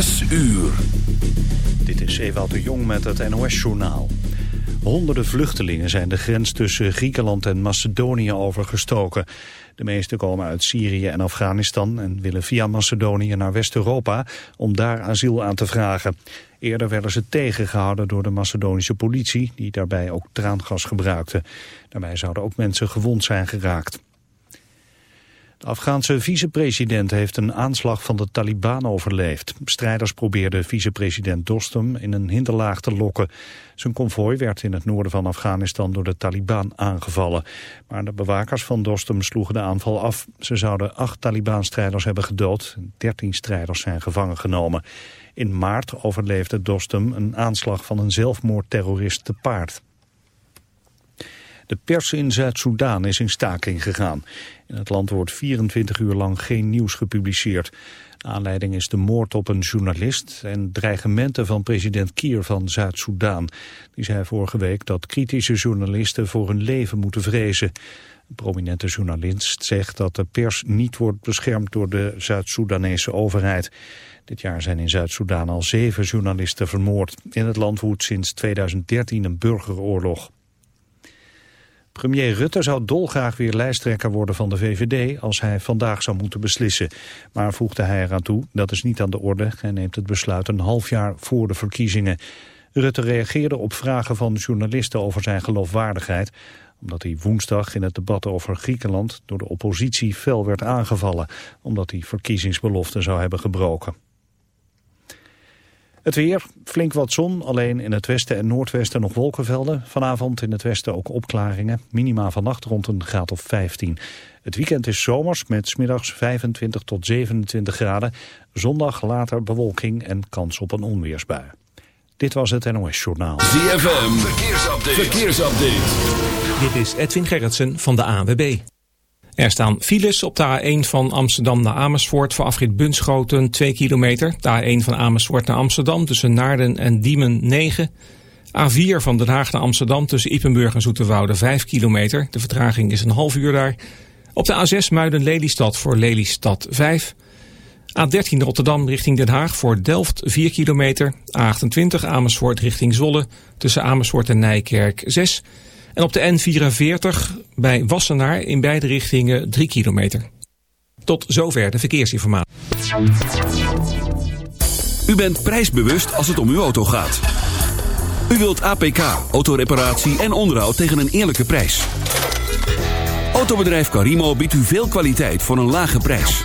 Zes uur. Dit is Ewout de Jong met het NOS-journaal. Honderden vluchtelingen zijn de grens tussen Griekenland en Macedonië overgestoken. De meeste komen uit Syrië en Afghanistan en willen via Macedonië naar West-Europa om daar asiel aan te vragen. Eerder werden ze tegengehouden door de Macedonische politie, die daarbij ook traangas gebruikte. Daarbij zouden ook mensen gewond zijn geraakt. De Afghaanse vicepresident heeft een aanslag van de Taliban overleefd. Strijders probeerden vicepresident Dostum in een hinderlaag te lokken. Zijn konvooi werd in het noorden van Afghanistan door de Taliban aangevallen. Maar de bewakers van Dostum sloegen de aanval af. Ze zouden acht Taliban-strijders hebben gedood. Dertien strijders zijn gevangen genomen. In maart overleefde Dostum een aanslag van een zelfmoordterrorist te paard. De pers in Zuid-Soedan is in staking gegaan. In het land wordt 24 uur lang geen nieuws gepubliceerd. De aanleiding is de moord op een journalist en dreigementen van president Kier van Zuid-Soedan. Die zei vorige week dat kritische journalisten voor hun leven moeten vrezen. Een prominente journalist zegt dat de pers niet wordt beschermd door de Zuid-Soedanese overheid. Dit jaar zijn in Zuid-Soedan al zeven journalisten vermoord. In het land woedt sinds 2013 een burgeroorlog. Premier Rutte zou dolgraag weer lijsttrekker worden van de VVD als hij vandaag zou moeten beslissen. Maar voegde hij eraan toe, dat is niet aan de orde. Hij neemt het besluit een half jaar voor de verkiezingen. Rutte reageerde op vragen van journalisten over zijn geloofwaardigheid omdat hij woensdag in het debat over Griekenland door de oppositie fel werd aangevallen, omdat hij verkiezingsbeloften zou hebben gebroken. Het weer, flink wat zon, alleen in het westen en noordwesten nog wolkenvelden. Vanavond in het westen ook opklaringen. Minima vannacht rond een graad of 15. Het weekend is zomers met smiddags 25 tot 27 graden. Zondag later bewolking en kans op een onweersbui. Dit was het NOS Journaal. ZFM, verkeersupdate. verkeersupdate. Dit is Edwin Gerritsen van de ANWB. Er staan files op de A1 van Amsterdam naar Amersfoort voor afrit Bunschoten 2 kilometer. De A1 van Amersfoort naar Amsterdam tussen Naarden en Diemen 9. A4 van Den Haag naar Amsterdam tussen Ippenburg en Zoeterwoude 5 kilometer. De vertraging is een half uur daar. Op de A6 Muiden-Lelystad voor Lelystad 5. A13 Rotterdam richting Den Haag voor Delft 4 kilometer. A28 Amersfoort richting Zwolle tussen Amersfoort en Nijkerk 6 en op de N44 bij Wassenaar in beide richtingen 3 kilometer. Tot zover de verkeersinformatie. U bent prijsbewust als het om uw auto gaat. U wilt APK, autoreparatie en onderhoud tegen een eerlijke prijs. Autobedrijf Carimo biedt u veel kwaliteit voor een lage prijs.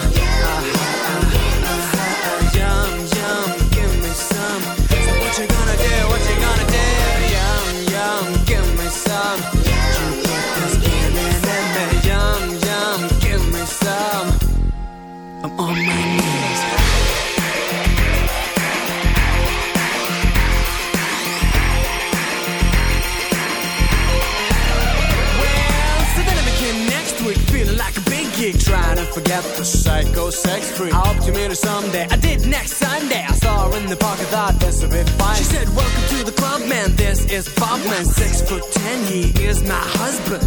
a psycho sex freak. I hope to meet her someday. I did next Sunday. I saw her in the park. I thought that's a bit fine. She said, "Welcome to the club, man. This is Bob, man. Six foot ten. He is my husband."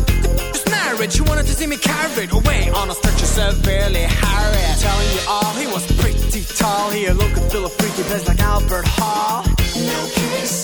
This marriage. She wanted to see me carried away on a stretcher severely harried. Telling you all, he was pretty tall. He looked and feel a freaky place like Albert Hall. No kiss.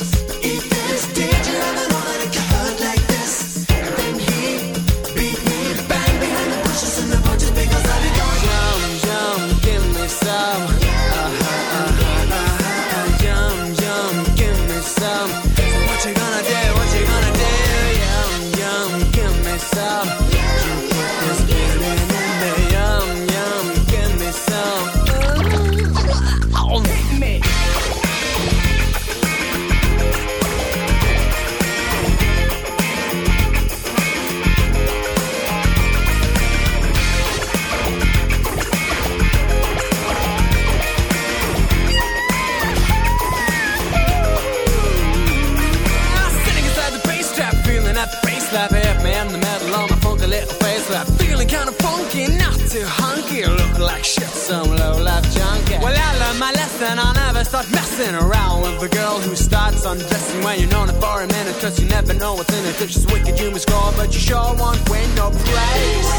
start messing around with a girl who starts undressing when you're known her for a minute. Cause you never know what's in it. If she's wicked, you must score, but you sure won't win no place.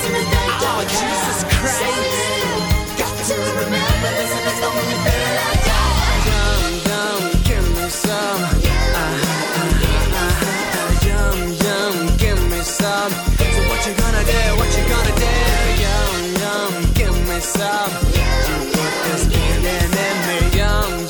In the day. Oh, Jesus Christ. Got to remember this, and the I got. Yum, yum, give me some. Yum, uh, uh, uh, uh, yum, yum, give me some. So what you gonna do? What you gonna do? myself. You put this feeling in me, yum.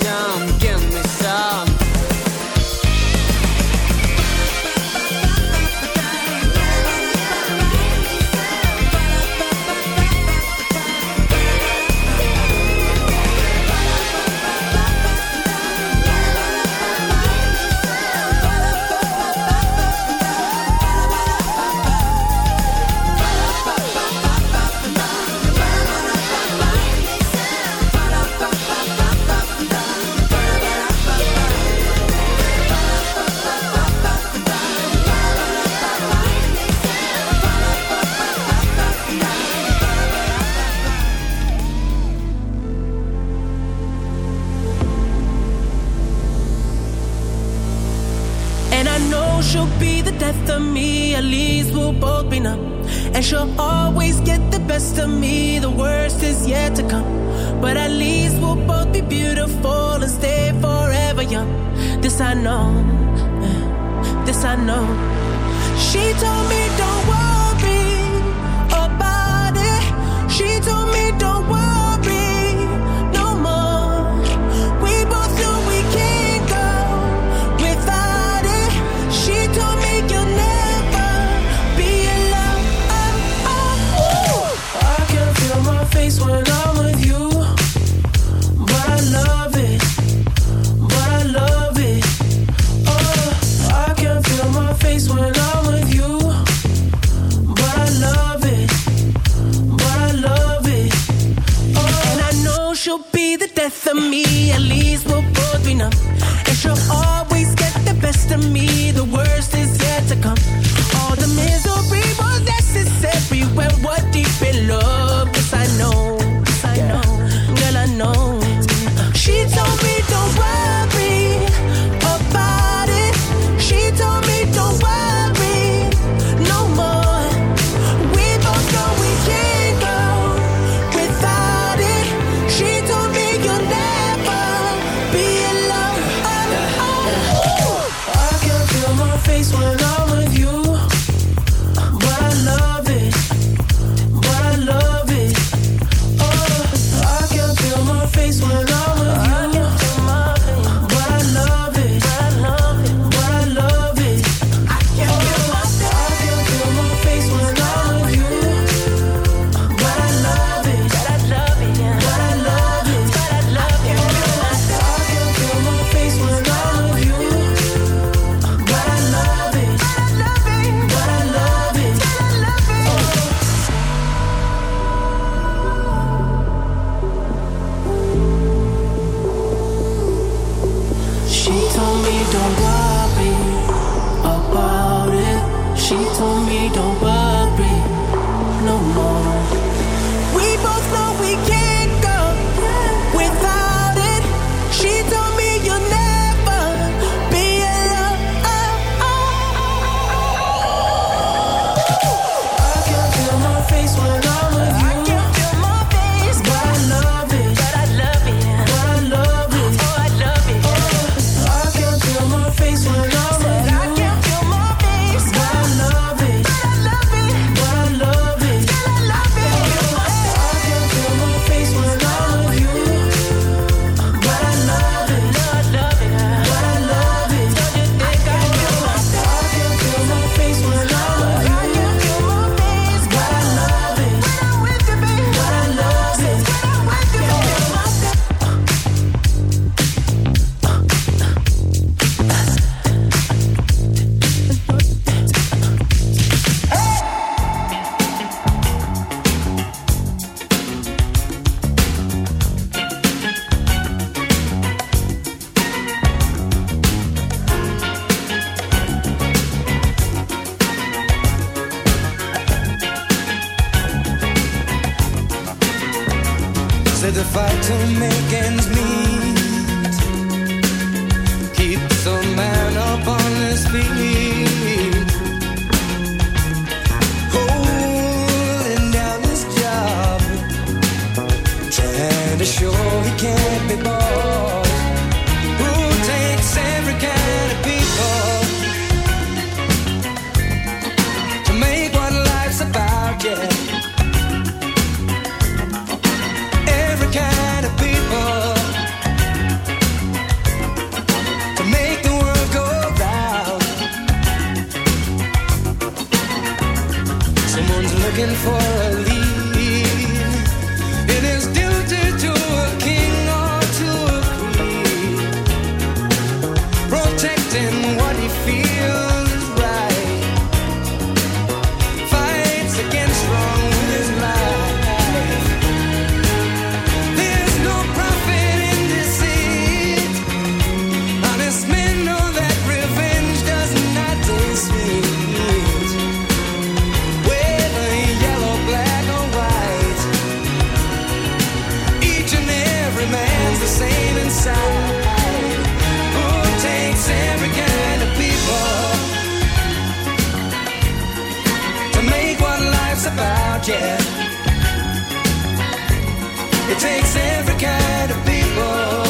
talks about, yeah. It takes every kind of people.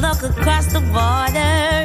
look across the water.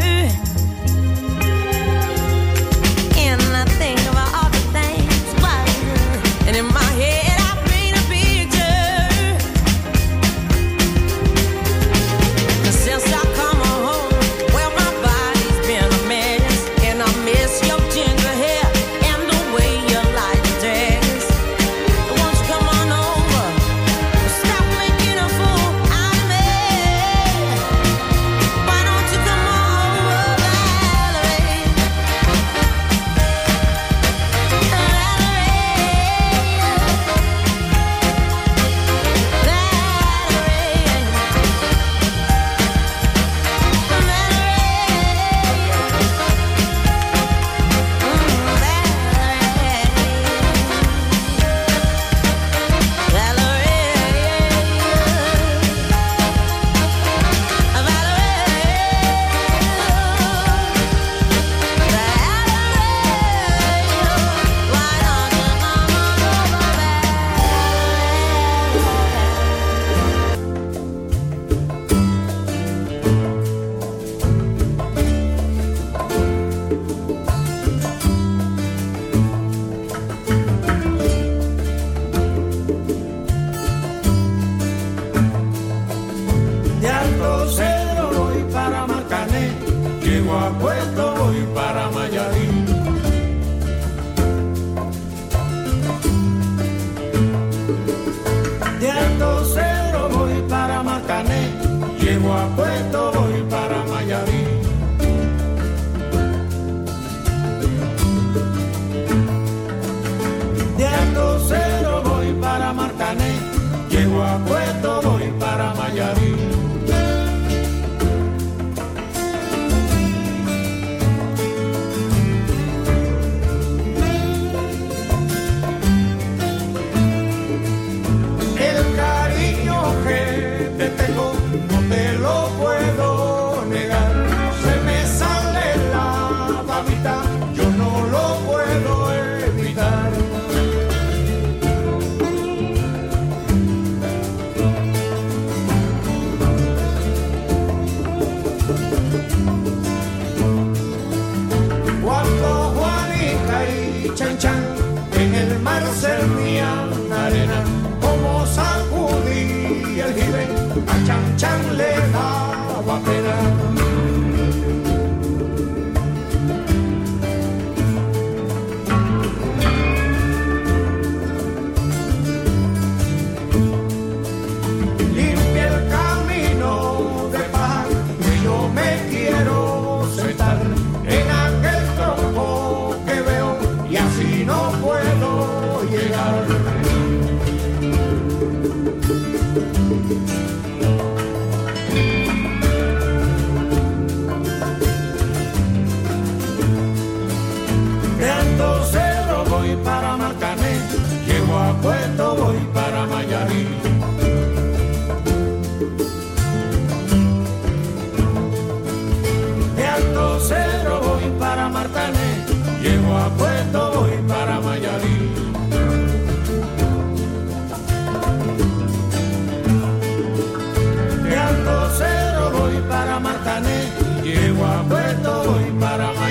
Para Marcané, llego a Puerto, voy para Mayarí.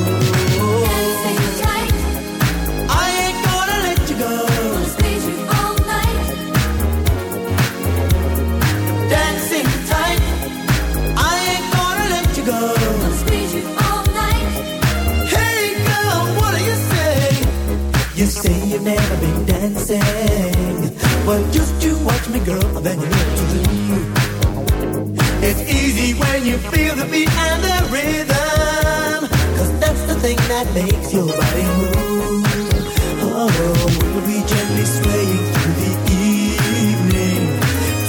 Then you what to do. It's easy when you feel the beat and the rhythm. Cause that's the thing that makes your body move. Oh, we'll be gently swaying through the evening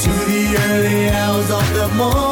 to the early hours of the morning.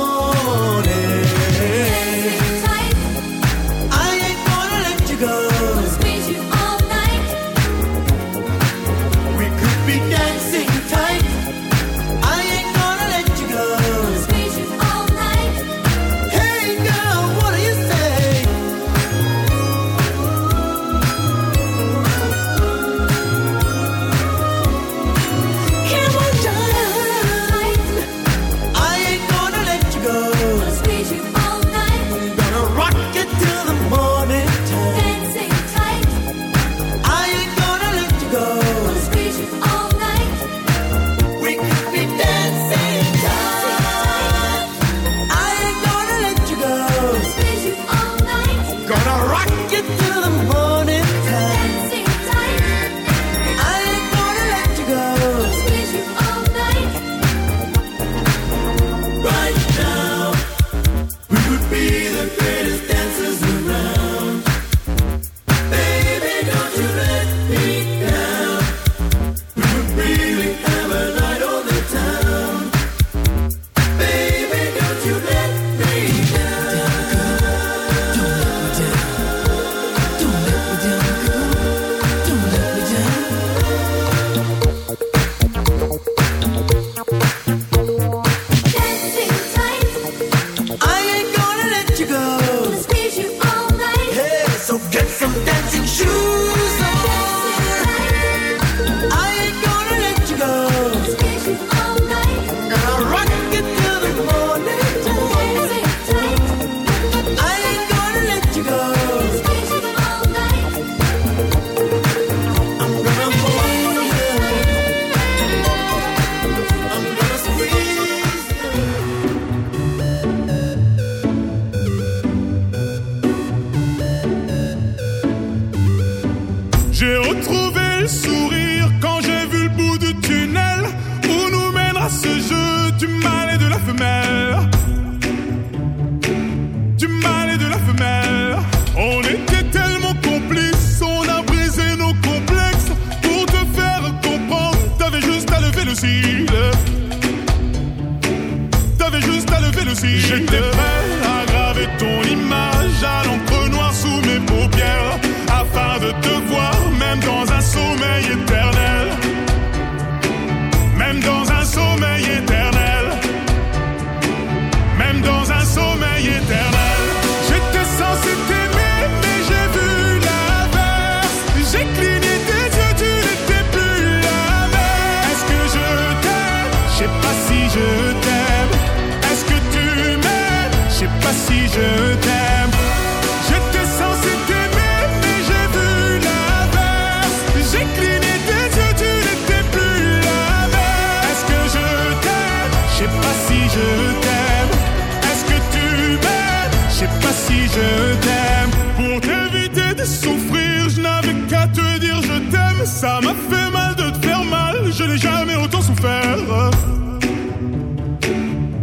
Souffrir, je n'avais qu'à te dire je t'aime. Ça m'a fait mal de te faire mal. Je n'ai jamais autant souffert.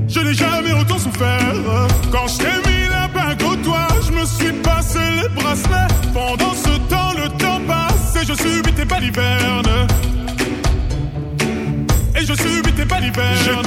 Je n'ai jamais autant souffert. Quand je t'ai mis la bague au doigt, je me suis passé les bracelets. Pendant ce temps, le temps passe et je subis tes balivernes. Et je subis tes balivernes.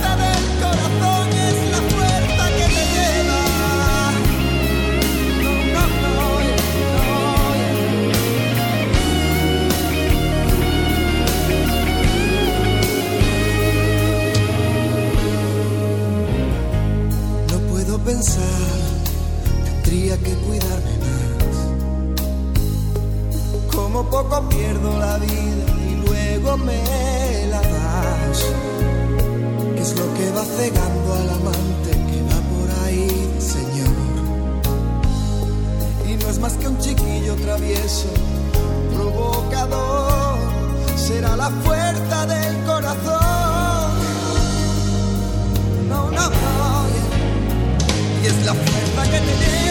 poco pierdo la vida y luego me la das. ¿Qué es lo que va cegando al amante que va por ahí, Señor? Y no es más que un chiquillo travieso, provocador, será la fuerza del corazón. No, no, no. Y es la fuerza que tenemos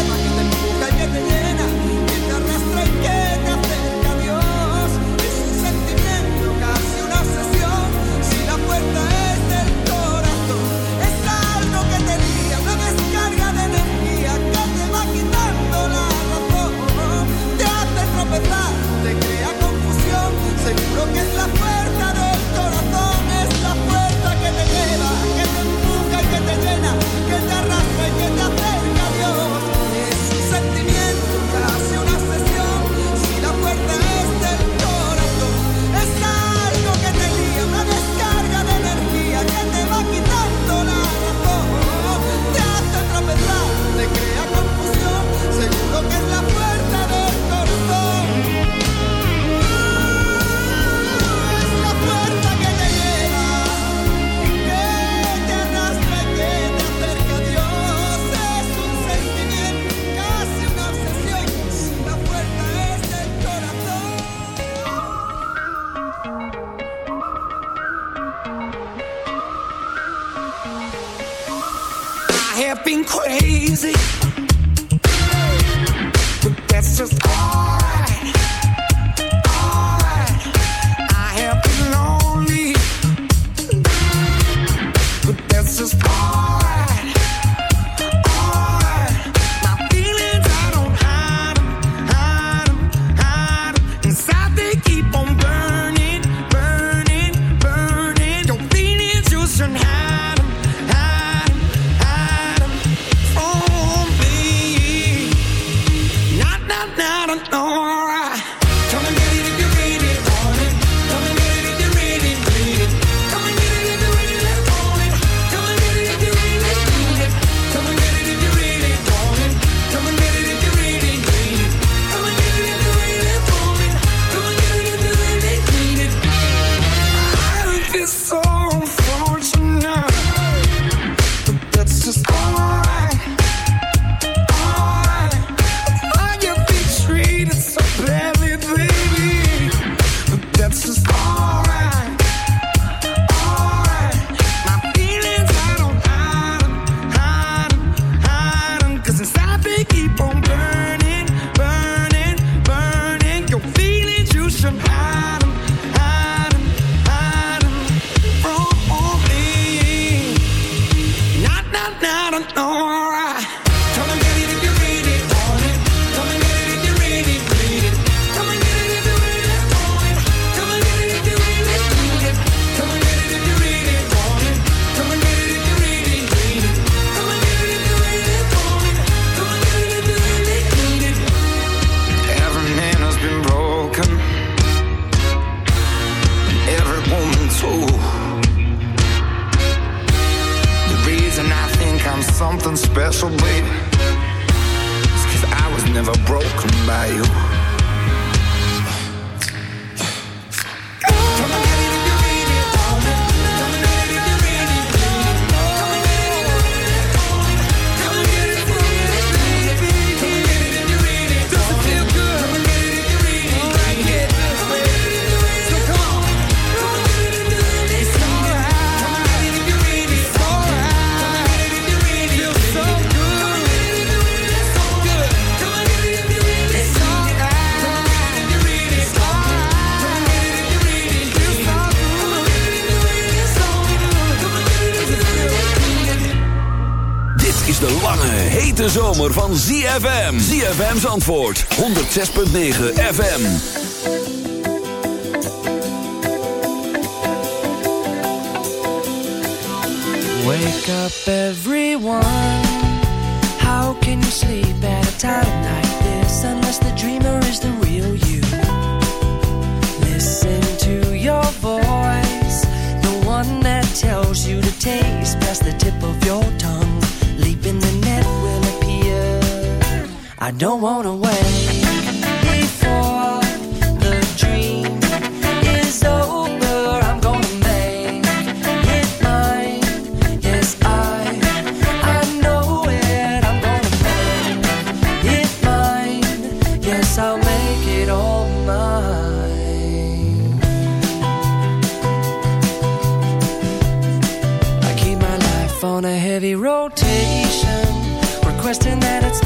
zomer van ZFM. ZFM's antwoord. 106.9 FM. Wake up everyone. How can you sleep at a time like this? Unless the dreamer is the real you. Listen to your voice. The one that tells you to taste past the tip of your I don't want to wait before the dream is over. I'm going to make it mine. Yes, I, I know it. I'm going to make it mine. Yes, I'll make it all mine. I keep my life on a heavy rotation, requesting that it's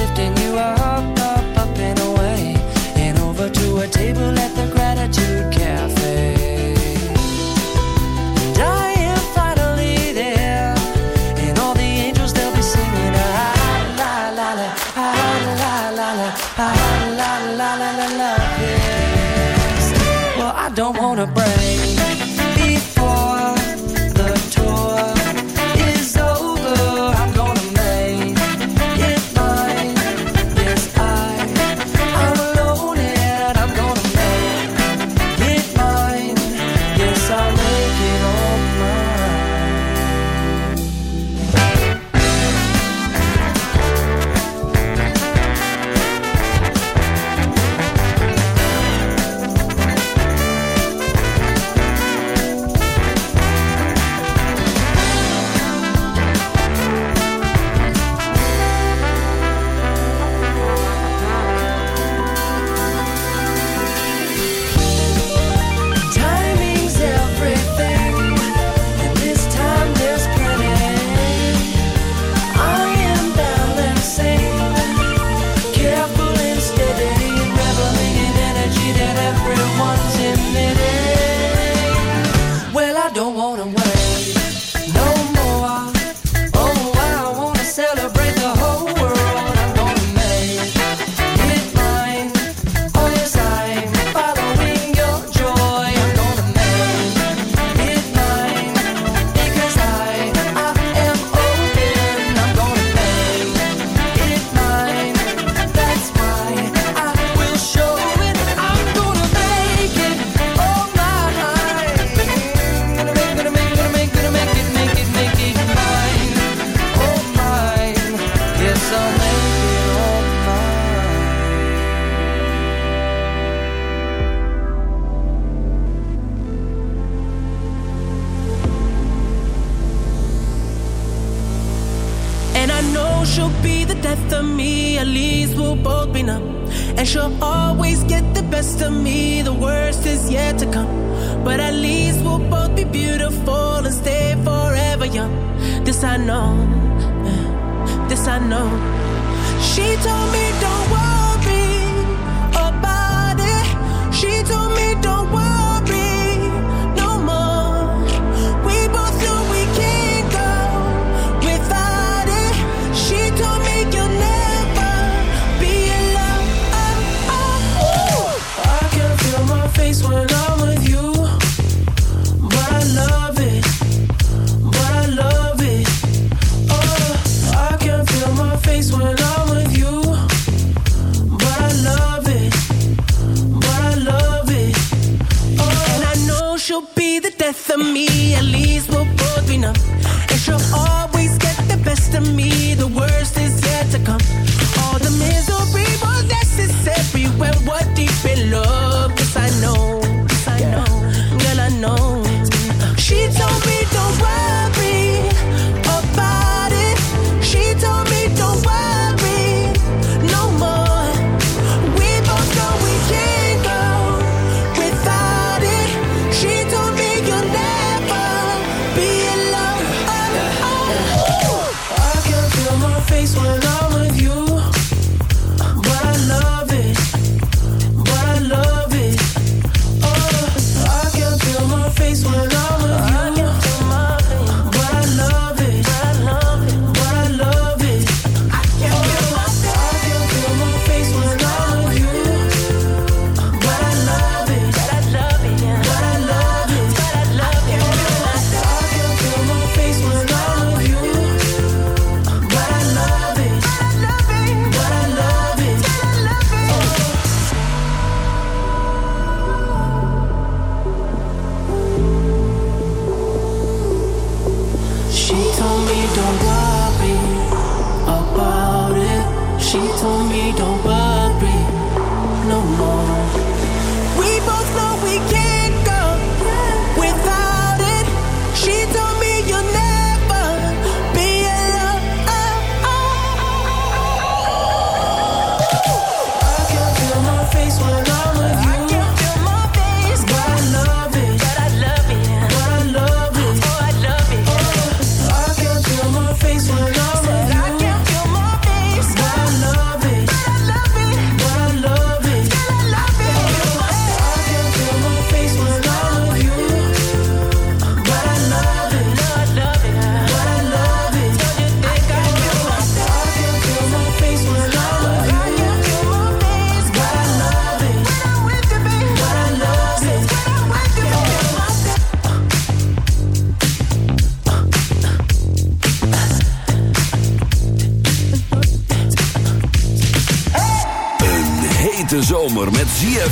don't want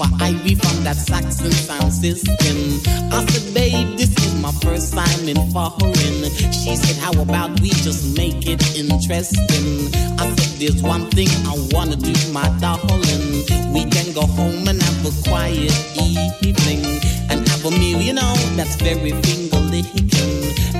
Tip Ivy from that Saxon sound system. I said, babe, this is my first time in foreign. She said, how about we just make it interesting? I said, there's one thing I wanna do, my darling. We can go home and have a quiet evening and have a meal, you know, that's very finger licking.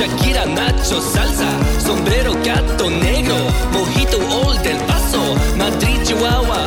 Shakira, Nacho, Salsa, Sombrero, Gato Negro, Mojito Old del Paso, Madrid, Chihuahua,